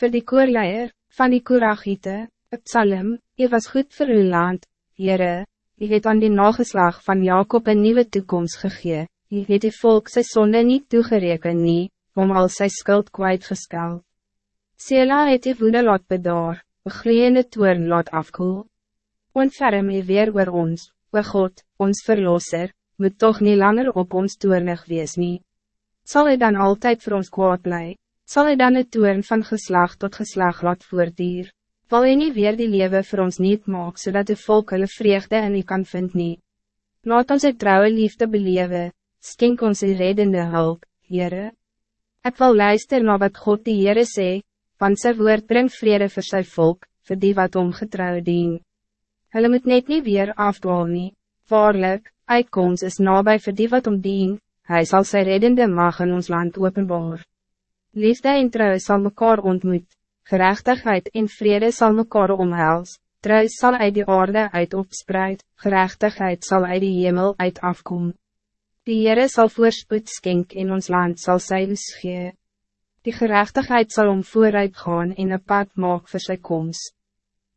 Voor die koorleier, van die Koragiete, Psalm, je was goed voor uw land, Jere, je het aan die nageslag van Jacob een nieuwe toekomst gegee, je het die volk sy sonde niet toegereken nie, om al sy skuld kwijtgeskeld. Sela het die woede laat bedaar, begreende toern laat afkoel. Ontferm je weer oor ons, o God, ons verlosser, moet toch niet langer op ons toernig wees nie. Zal hij dan altijd voor ons kwaad blij? Zal hij dan het toern van geslag tot geslag laat voortdier? Wil hy nie weer die leven voor ons niet maak, zodat de volk hulle vreugde in u kan vind nie? Laat ons het trouwe liefde belewe, skink ons die reddende hulp, Heere. Ik wil luister naar wat God die Heere sê, want sy woord brengt vrede voor zijn volk, voor die wat omgetrouw dien. Hulle moet net niet weer afdwaal nie, waarlik, uitkomst is nabij voor die wat omdien, hij zal zijn reddende mag in ons land openbaar. Liefde en trouw zal mekaar ontmoet, gerechtigheid en vrede zal mekaar omhels, trouw zal uit die aarde uit opspreid, gerechtigheid zal uit die hemel uit afkom. Die Heere zal voorspoed skenk in ons land zal sy gee. Die gerechtigheid zal om vooruit gaan en een pad maak vir sy komst.